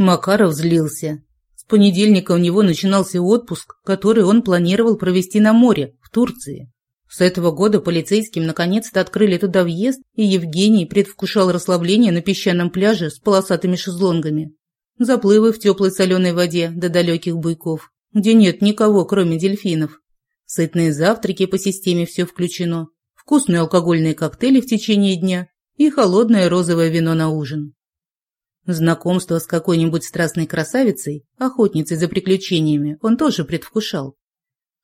Макаров злился. С понедельника у него начинался отпуск, который он планировал провести на море, в Турции. С этого года полицейским наконец-то открыли туда въезд, и Евгений предвкушал расслабление на песчаном пляже с полосатыми шезлонгами. Заплывы в теплой соленой воде до далеких буйков, где нет никого, кроме дельфинов. Сытные завтраки по системе «все включено», вкусные алкогольные коктейли в течение дня и холодное розовое вино на ужин. Знакомство с какой-нибудь страстной красавицей, охотницей за приключениями, он тоже предвкушал.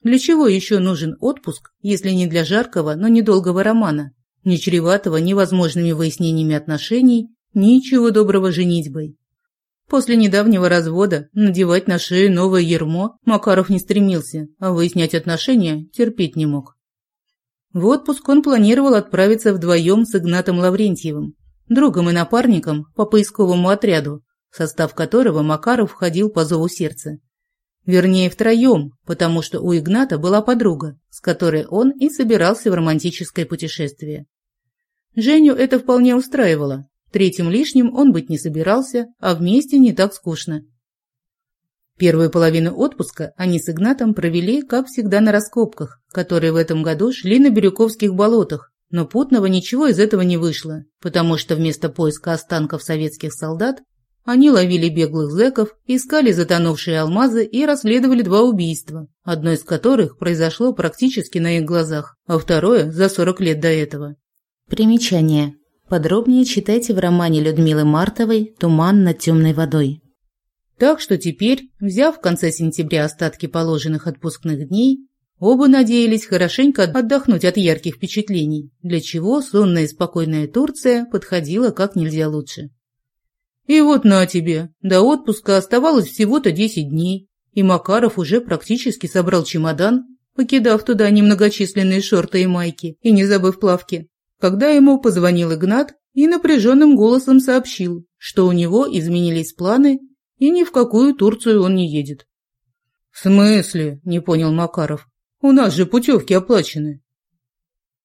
Для чего еще нужен отпуск, если не для жаркого, но недолгого романа, не чреватого невозможными выяснениями отношений, ничего доброго женитьбой? После недавнего развода надевать на шею новое ермо Макаров не стремился, а выяснять отношения терпеть не мог. В отпуск он планировал отправиться вдвоем с Игнатом Лаврентьевым, другом и напарником по поисковому отряду, в состав которого Макаров входил по зову сердца. Вернее, втроем, потому что у Игната была подруга, с которой он и собирался в романтическое путешествие. Женю это вполне устраивало. Третьим лишним он быть не собирался, а вместе не так скучно. Первую половину отпуска они с Игнатом провели, как всегда, на раскопках, которые в этом году шли на Бирюковских болотах, но путного ничего из этого не вышло, потому что вместо поиска останков советских солдат они ловили беглых зэков, искали затонувшие алмазы и расследовали два убийства, одно из которых произошло практически на их глазах, а второе – за 40 лет до этого. Примечание. Подробнее читайте в романе Людмилы Мартовой «Туман над темной водой». Так что теперь, взяв в конце сентября остатки положенных отпускных дней, оба надеялись хорошенько отдохнуть от ярких впечатлений, для чего сонная и спокойная Турция подходила как нельзя лучше. И вот на тебе, до отпуска оставалось всего-то 10 дней, и Макаров уже практически собрал чемодан, покидав туда немногочисленные шорты и майки, и не забыв плавки, когда ему позвонил Игнат и напряженным голосом сообщил, что у него изменились планы и ни в какую Турцию он не едет. «В смысле?» – не понял Макаров. «У нас же путевки оплачены».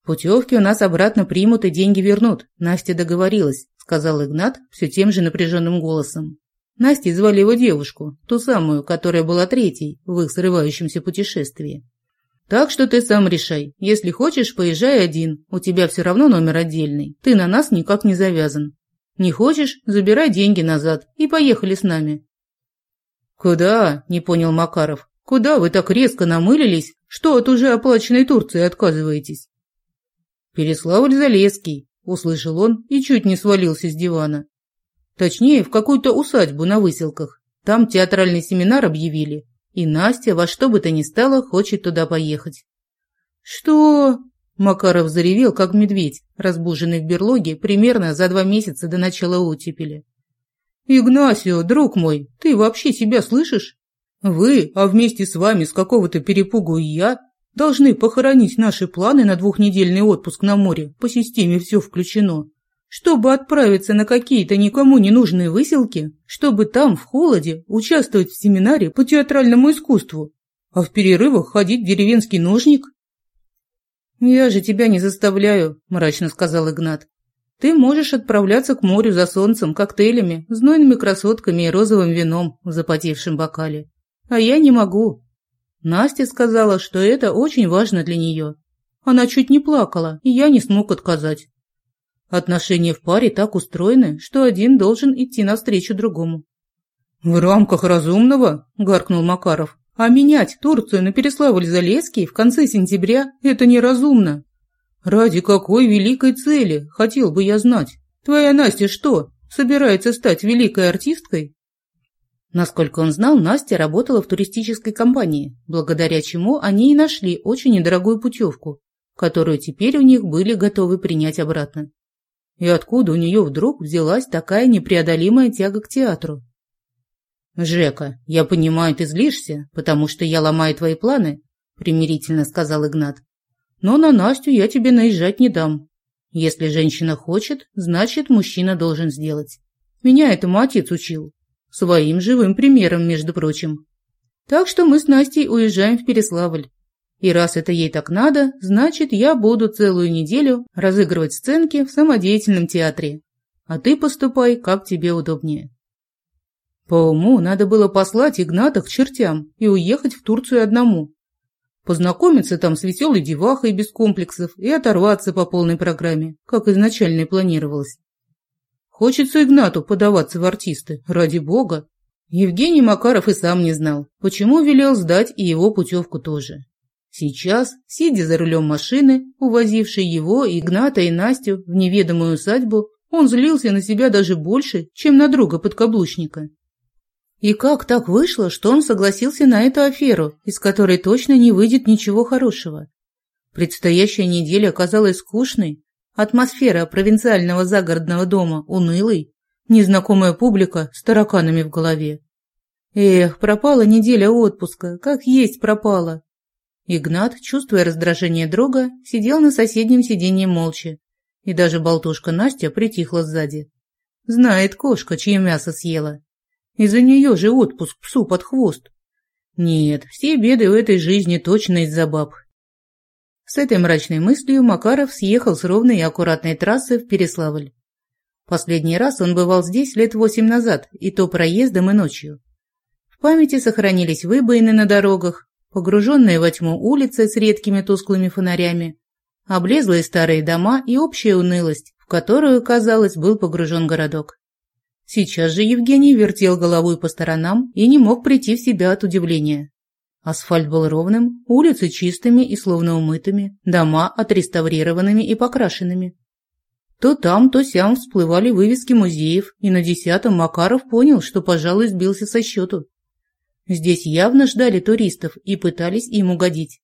«Путевки у нас обратно примут и деньги вернут», – Настя договорилась сказал Игнат все тем же напряженным голосом. Настей звали его девушку, ту самую, которая была третьей в их срывающемся путешествии. Так что ты сам решай. Если хочешь, поезжай один. У тебя все равно номер отдельный. Ты на нас никак не завязан. Не хочешь, забирай деньги назад и поехали с нами. Куда? Не понял Макаров. Куда вы так резко намылились, что от уже оплаченной Турции отказываетесь? Переславль-Залесский, услышал он и чуть не свалился с дивана. Точнее, в какую-то усадьбу на выселках. Там театральный семинар объявили, и Настя во что бы то ни стало хочет туда поехать. «Что?» Макаров заревел, как медведь, разбуженный в берлоге примерно за два месяца до начала оттепели. «Игнасио, друг мой, ты вообще себя слышишь? Вы, а вместе с вами с какого-то перепугу и я, Должны похоронить наши планы на двухнедельный отпуск на море, по системе все включено. Чтобы отправиться на какие-то никому не нужные выселки, чтобы там, в холоде, участвовать в семинаре по театральному искусству, а в перерывах ходить в деревенский ножник. «Я же тебя не заставляю», – мрачно сказал Игнат. «Ты можешь отправляться к морю за солнцем, коктейлями, знойными красотками и розовым вином в запотевшем бокале. А я не могу. Настя сказала, что это очень важно для нее. Она чуть не плакала, и я не смог отказать. Отношения в паре так устроены, что один должен идти навстречу другому. «В рамках разумного?» – гаркнул Макаров. «А менять Турцию на Переславль-Залесский в конце сентября – это неразумно. Ради какой великой цели, хотел бы я знать. Твоя Настя что, собирается стать великой артисткой?» Насколько он знал, Настя работала в туристической компании, благодаря чему они и нашли очень недорогую путевку, которую теперь у них были готовы принять обратно. И откуда у нее вдруг взялась такая непреодолимая тяга к театру? «Жека, я понимаю, ты злишься, потому что я ломаю твои планы», примирительно сказал Игнат. «Но на Настю я тебе наезжать не дам. Если женщина хочет, значит, мужчина должен сделать. Меня этому отец учил, Своим живым примером, между прочим. Так что мы с Настей уезжаем в Переславль. И раз это ей так надо, значит, я буду целую неделю разыгрывать сценки в самодеятельном театре. А ты поступай, как тебе удобнее. По уму надо было послать Игната к чертям и уехать в Турцию одному. Познакомиться там с веселой девахой без комплексов и оторваться по полной программе, как изначально и планировалось. Хочется Игнату подаваться в артисты, ради бога. Евгений Макаров и сам не знал, почему велел сдать и его путевку тоже. Сейчас, сидя за рулем машины, увозившей его, Игната и Настю в неведомую усадьбу, он злился на себя даже больше, чем на друга-подкаблучника. И как так вышло, что он согласился на эту аферу, из которой точно не выйдет ничего хорошего? Предстоящая неделя оказалась скучной, атмосфера провинциального загородного дома унылой, незнакомая публика с тараканами в голове. Эх, пропала неделя отпуска, как есть пропала. Игнат, чувствуя раздражение друга, сидел на соседнем сиденье молча, и даже болтушка Настя притихла сзади. Знает кошка, чье мясо съела. Из-за нее же отпуск псу под хвост. Нет, все беды в этой жизни точно из-за баб. С этой мрачной мыслью Макаров съехал с ровной и аккуратной трассы в Переславль. Последний раз он бывал здесь лет восемь назад, и то проездом и ночью. В памяти сохранились выбоины на дорогах, погруженные во тьму улицы с редкими тусклыми фонарями, облезлые старые дома и общая унылость, в которую, казалось, был погружен городок. Сейчас же Евгений вертел головой по сторонам и не мог прийти в себя от удивления. Асфальт был ровным, улицы чистыми и словно умытыми, дома отреставрированными и покрашенными. То там, то сям всплывали вывески музеев, и на десятом Макаров понял, что, пожалуй, сбился со счету. Здесь явно ждали туристов и пытались им угодить.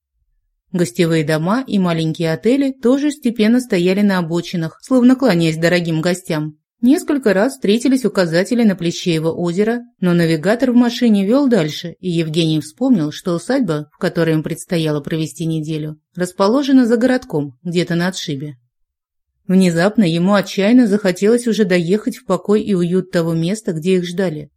Гостевые дома и маленькие отели тоже степенно стояли на обочинах, словно кланяясь дорогим гостям. Несколько раз встретились указатели на Плещеево озеро, но навигатор в машине вел дальше, и Евгений вспомнил, что усадьба, в которой им предстояло провести неделю, расположена за городком, где-то на отшибе. Внезапно ему отчаянно захотелось уже доехать в покой и уют того места, где их ждали.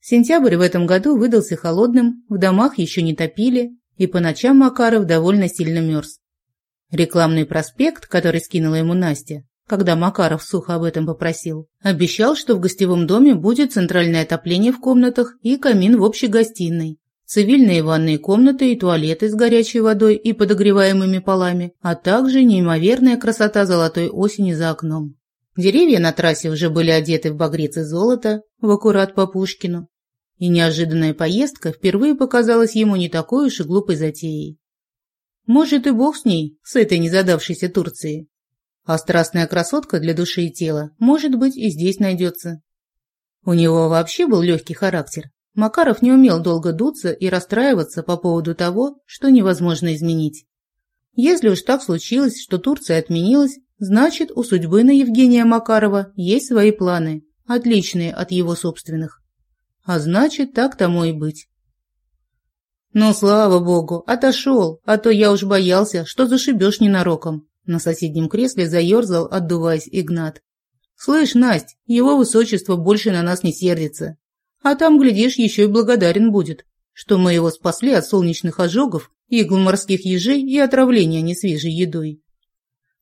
Сентябрь в этом году выдался холодным, в домах еще не топили, и по ночам Макаров довольно сильно мерз. Рекламный проспект, который скинула ему Настя, когда Макаров сухо об этом попросил, обещал, что в гостевом доме будет центральное отопление в комнатах и камин в общей гостиной, цивильные ванные комнаты и туалеты с горячей водой и подогреваемыми полами, а также неимоверная красота золотой осени за окном. Деревья на трассе уже были одеты в багрец и золото, в аккурат по Пушкину, и неожиданная поездка впервые показалась ему не такой уж и глупой затеей. Может и бог с ней, с этой незадавшейся Турцией. А страстная красотка для души и тела, может быть, и здесь найдется. У него вообще был легкий характер. Макаров не умел долго дуться и расстраиваться по поводу того, что невозможно изменить. Если уж так случилось, что Турция отменилась, Значит, у судьбы на Евгения Макарова есть свои планы, отличные от его собственных. А значит, так тому и быть. Ну, слава богу, отошел, а то я уж боялся, что зашибешь ненароком. На соседнем кресле заерзал, отдуваясь Игнат. «Слышь, Насть, его высочество больше на нас не сердится. А там, глядишь, еще и благодарен будет, что мы его спасли от солнечных ожогов, игл морских ежей и отравления несвежей едой.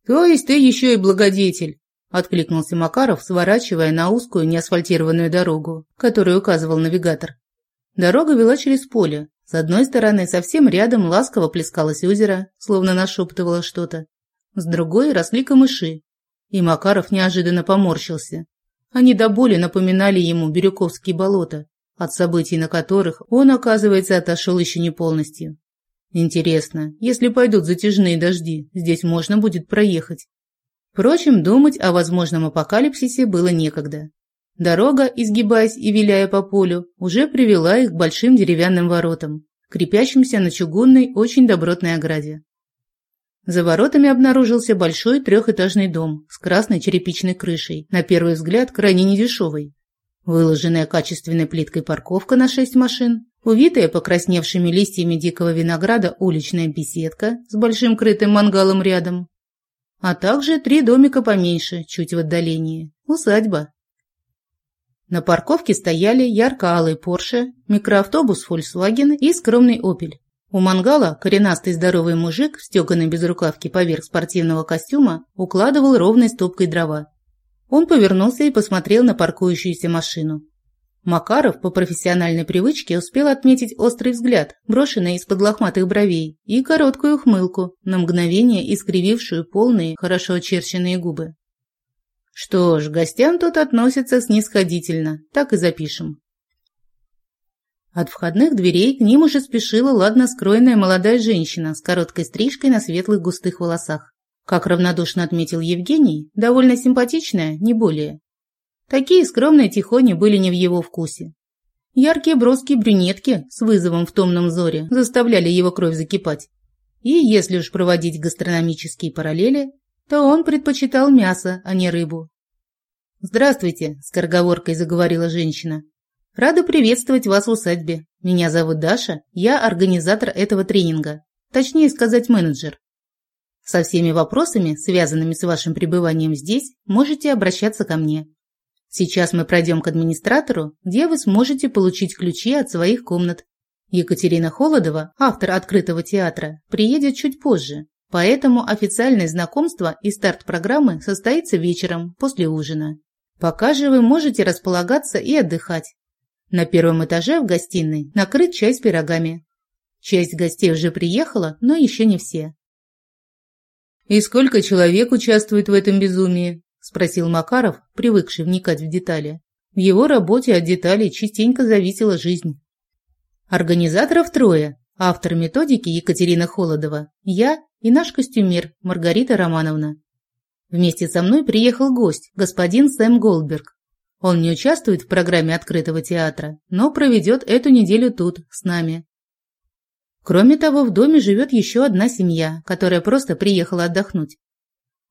«То есть ты еще и благодетель», – откликнулся Макаров, сворачивая на узкую неасфальтированную дорогу, которую указывал навигатор. Дорога вела через поле. С одной стороны, совсем рядом ласково плескалось озеро, словно нашептывало что-то. С другой росли камыши. И Макаров неожиданно поморщился. Они до боли напоминали ему Бирюковские болота, от событий на которых он, оказывается, отошел еще не полностью. Интересно, если пойдут затяжные дожди, здесь можно будет проехать. Впрочем, думать о возможном апокалипсисе было некогда. Дорога, изгибаясь и виляя по полю, уже привела их к большим деревянным воротам, крепящимся на чугунной, очень добротной ограде. За воротами обнаружился большой трехэтажный дом с красной черепичной крышей, на первый взгляд крайне недешевый. Выложенная качественной плиткой парковка на шесть машин, Увитая покрасневшими листьями дикого винограда уличная беседка с большим крытым мангалом рядом, а также три домика поменьше, чуть в отдалении. Усадьба. На парковке стояли ярко-алый Порше, микроавтобус Volkswagen и скромный Opel. У мангала коренастый здоровый мужик в стеганой безрукавке поверх спортивного костюма укладывал ровной стопкой дрова. Он повернулся и посмотрел на паркующуюся машину. Макаров по профессиональной привычке успел отметить острый взгляд, брошенный из-под лохматых бровей, и короткую ухмылку, на мгновение искривившую полные, хорошо очерченные губы. Что ж, гостям тут относятся снисходительно, так и запишем. От входных дверей к ним уже спешила ладно скроенная молодая женщина с короткой стрижкой на светлых густых волосах. Как равнодушно отметил Евгений, довольно симпатичная, не более. Такие скромные тихони были не в его вкусе. Яркие броские брюнетки с вызовом в томном взоре заставляли его кровь закипать. И если уж проводить гастрономические параллели, то он предпочитал мясо, а не рыбу. «Здравствуйте», – скороговоркой заговорила женщина. «Рада приветствовать вас в усадьбе. Меня зовут Даша, я организатор этого тренинга, точнее сказать менеджер. Со всеми вопросами, связанными с вашим пребыванием здесь, можете обращаться ко мне. Сейчас мы пройдем к администратору, где вы сможете получить ключи от своих комнат. Екатерина Холодова, автор открытого театра, приедет чуть позже, поэтому официальное знакомство и старт программы состоится вечером после ужина. Пока же вы можете располагаться и отдыхать. На первом этаже в гостиной накрыт чай с пирогами. Часть гостей уже приехала, но еще не все. «И сколько человек участвует в этом безумии?» спросил Макаров, привыкший вникать в детали. В его работе от деталей частенько зависела жизнь. Организаторов трое. Автор методики Екатерина Холодова, я и наш костюмер Маргарита Романовна. Вместе со мной приехал гость, господин Сэм Голдберг. Он не участвует в программе открытого театра, но проведет эту неделю тут, с нами. Кроме того, в доме живет еще одна семья, которая просто приехала отдохнуть.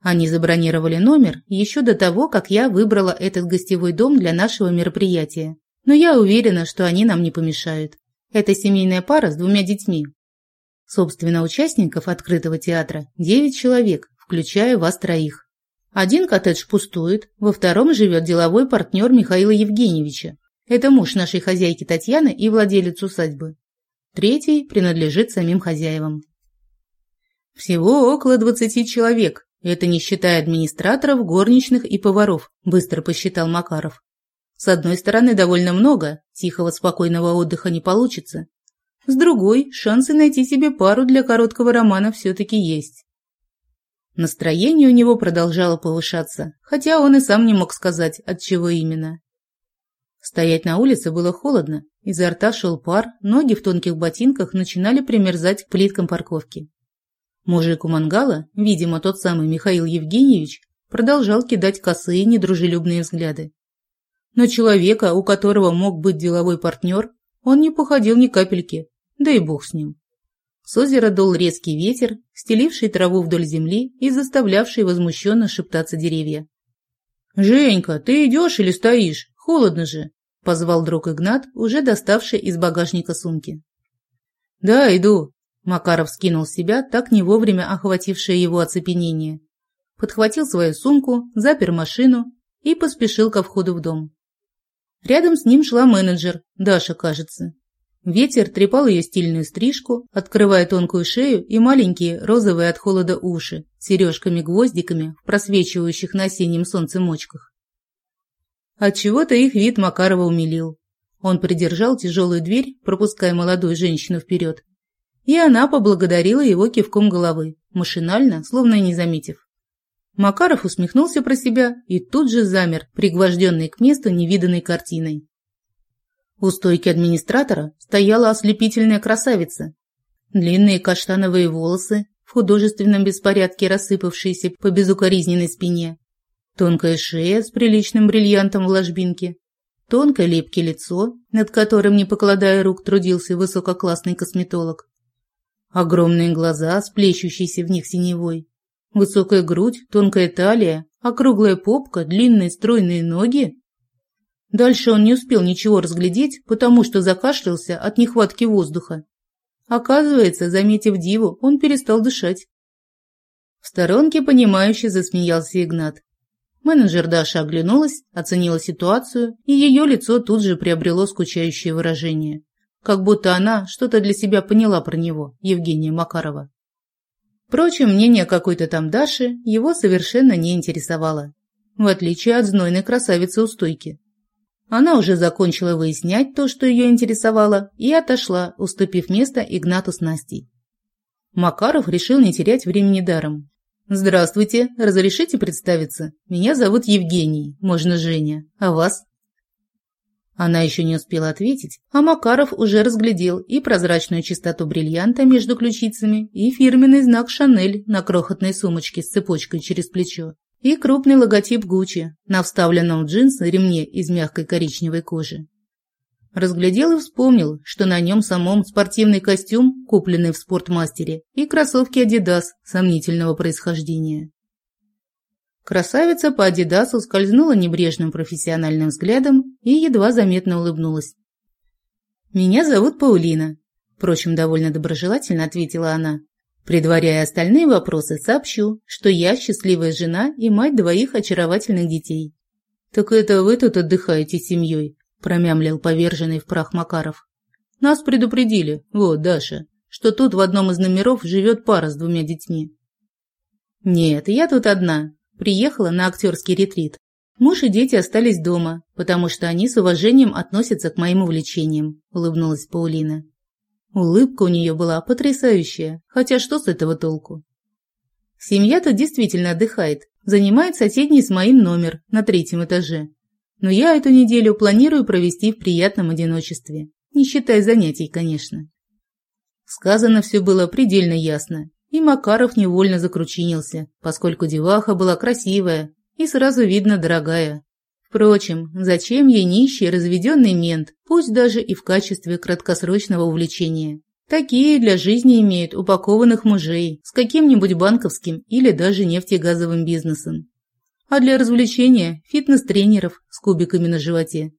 Они забронировали номер еще до того, как я выбрала этот гостевой дом для нашего мероприятия. Но я уверена, что они нам не помешают. Это семейная пара с двумя детьми. Собственно, участников открытого театра девять человек, включая вас троих. Один коттедж пустует, во втором живет деловой партнер Михаила Евгеньевича. Это муж нашей хозяйки Татьяны и владелец усадьбы. Третий принадлежит самим хозяевам. Всего около двадцати человек, это не считая администраторов, горничных и поваров, быстро посчитал Макаров. С одной стороны, довольно много, тихого спокойного отдыха не получится. С другой, шансы найти себе пару для короткого романа все-таки есть. Настроение у него продолжало повышаться, хотя он и сам не мог сказать, от чего именно. Стоять на улице было холодно, изо рта шел пар, ноги в тонких ботинках начинали примерзать к плиткам парковки. Мужик у мангала, видимо, тот самый Михаил Евгеньевич, продолжал кидать косые недружелюбные взгляды. На человека, у которого мог быть деловой партнер, он не походил ни капельки, да и бог с ним. С озера дул резкий ветер, стеливший траву вдоль земли и заставлявший возмущенно шептаться деревья. «Женька, ты идешь или стоишь? Холодно же!» – позвал друг Игнат, уже доставший из багажника сумки. «Да, иду», Макаров скинул себя так не вовремя охватившее его оцепенение. Подхватил свою сумку, запер машину и поспешил ко входу в дом. Рядом с ним шла менеджер, Даша, кажется. Ветер трепал ее стильную стрижку, открывая тонкую шею и маленькие розовые от холода уши сережками-гвоздиками в просвечивающих на осеннем солнце мочках. Отчего-то их вид Макарова умилил. Он придержал тяжелую дверь, пропуская молодую женщину вперед, и она поблагодарила его кивком головы, машинально, словно не заметив. Макаров усмехнулся про себя и тут же замер, пригвожденный к месту невиданной картиной. У стойки администратора стояла ослепительная красавица. Длинные каштановые волосы, в художественном беспорядке рассыпавшиеся по безукоризненной спине, тонкая шея с приличным бриллиантом в ложбинке, тонкое лепкое лицо, над которым, не покладая рук, трудился высококлассный косметолог, Огромные глаза, сплещущиеся в них синевой. Высокая грудь, тонкая талия, округлая попка, длинные стройные ноги. Дальше он не успел ничего разглядеть, потому что закашлялся от нехватки воздуха. Оказывается, заметив диву, он перестал дышать. В сторонке понимающе засмеялся Игнат. Менеджер Даша оглянулась, оценила ситуацию, и ее лицо тут же приобрело скучающее выражение как будто она что-то для себя поняла про него, Евгения Макарова. Впрочем, мнение какой-то там Даши его совершенно не интересовало, в отличие от знойной красавицы у стойки. Она уже закончила выяснять то, что ее интересовало, и отошла, уступив место Игнату с Настей. Макаров решил не терять времени даром. «Здравствуйте, разрешите представиться? Меня зовут Евгений, можно Женя. А вас?» Она еще не успела ответить, а Макаров уже разглядел и прозрачную чистоту бриллианта между ключицами, и фирменный знак «Шанель» на крохотной сумочке с цепочкой через плечо, и крупный логотип Гуччи на вставленном в джинсы ремне из мягкой коричневой кожи. Разглядел и вспомнил, что на нем самом спортивный костюм, купленный в спортмастере, и кроссовки Adidas сомнительного происхождения. Красавица по Адидасу скользнула небрежным профессиональным взглядом и едва заметно улыбнулась. «Меня зовут Паулина», – впрочем, довольно доброжелательно ответила она. Предваряя остальные вопросы, сообщу, что я счастливая жена и мать двоих очаровательных детей. «Так это вы тут отдыхаете с семьей?» – промямлил поверженный в прах Макаров. «Нас предупредили, вот, Даша, что тут в одном из номеров живет пара с двумя детьми». «Нет, я тут одна, Приехала на актерский ретрит. Муж и дети остались дома, потому что они с уважением относятся к моим увлечениям», – улыбнулась Паулина. Улыбка у нее была потрясающая, хотя что с этого толку? Семья-то действительно отдыхает, занимает соседний с моим номер на третьем этаже. Но я эту неделю планирую провести в приятном одиночестве, не считая занятий, конечно. Сказано все было предельно ясно, и Макаров невольно закручинился, поскольку деваха была красивая и сразу видно дорогая. Впрочем, зачем ей нищий разведенный мент, пусть даже и в качестве краткосрочного увлечения? Такие для жизни имеют упакованных мужей с каким-нибудь банковским или даже нефтегазовым бизнесом. А для развлечения – фитнес-тренеров с кубиками на животе.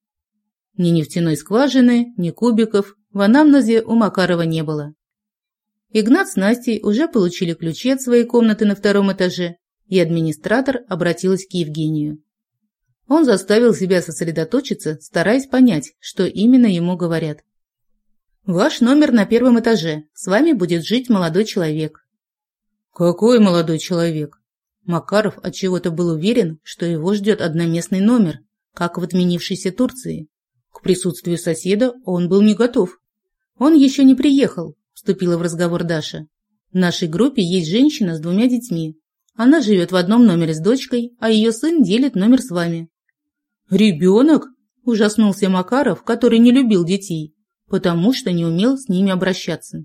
Ни нефтяной скважины, ни кубиков в анамнезе у Макарова не было. Игнат с Настей уже получили ключи от своей комнаты на втором этаже, и администратор обратилась к Евгению. Он заставил себя сосредоточиться, стараясь понять, что именно ему говорят. «Ваш номер на первом этаже. С вами будет жить молодой человек». «Какой молодой человек?» Макаров отчего-то был уверен, что его ждет одноместный номер, как в отменившейся Турции. К присутствию соседа он был не готов. Он еще не приехал, вступила в разговор Даша. В нашей группе есть женщина с двумя детьми. Она живет в одном номере с дочкой, а ее сын делит номер с вами. «Ребенок?» – ужаснулся Макаров, который не любил детей, потому что не умел с ними обращаться.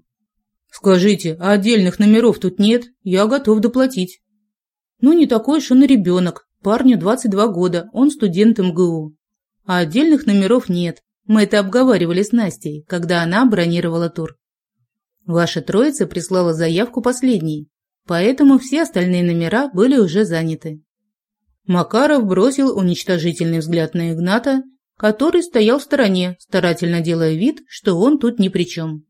«Скажите, а отдельных номеров тут нет? Я готов доплатить». «Ну, не такой уж он и ребенок. Парню 22 года, он студент МГУ. А отдельных номеров нет. Мы это обговаривали с Настей, когда она бронировала тур. Ваша троица прислала заявку последней, поэтому все остальные номера были уже заняты. Макаров бросил уничтожительный взгляд на Игната, который стоял в стороне, старательно делая вид, что он тут ни при чем.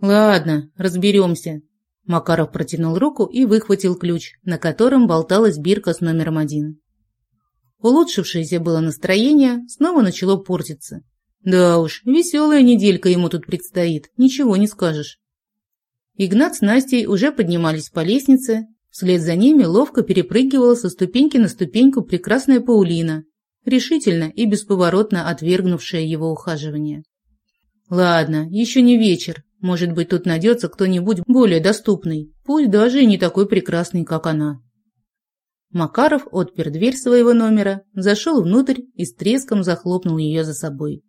«Ладно, разберемся». Макаров протянул руку и выхватил ключ, на котором болталась бирка с номером один. Улучшившееся было настроение снова начало портиться. Да уж, веселая неделька ему тут предстоит, ничего не скажешь. Игнат с Настей уже поднимались по лестнице, вслед за ними ловко перепрыгивала со ступеньки на ступеньку прекрасная Паулина, решительно и бесповоротно отвергнувшая его ухаживание. Ладно, еще не вечер, может быть, тут найдется кто-нибудь более доступный, пусть даже и не такой прекрасный, как она. Макаров отпер дверь своего номера, зашел внутрь и с треском захлопнул ее за собой.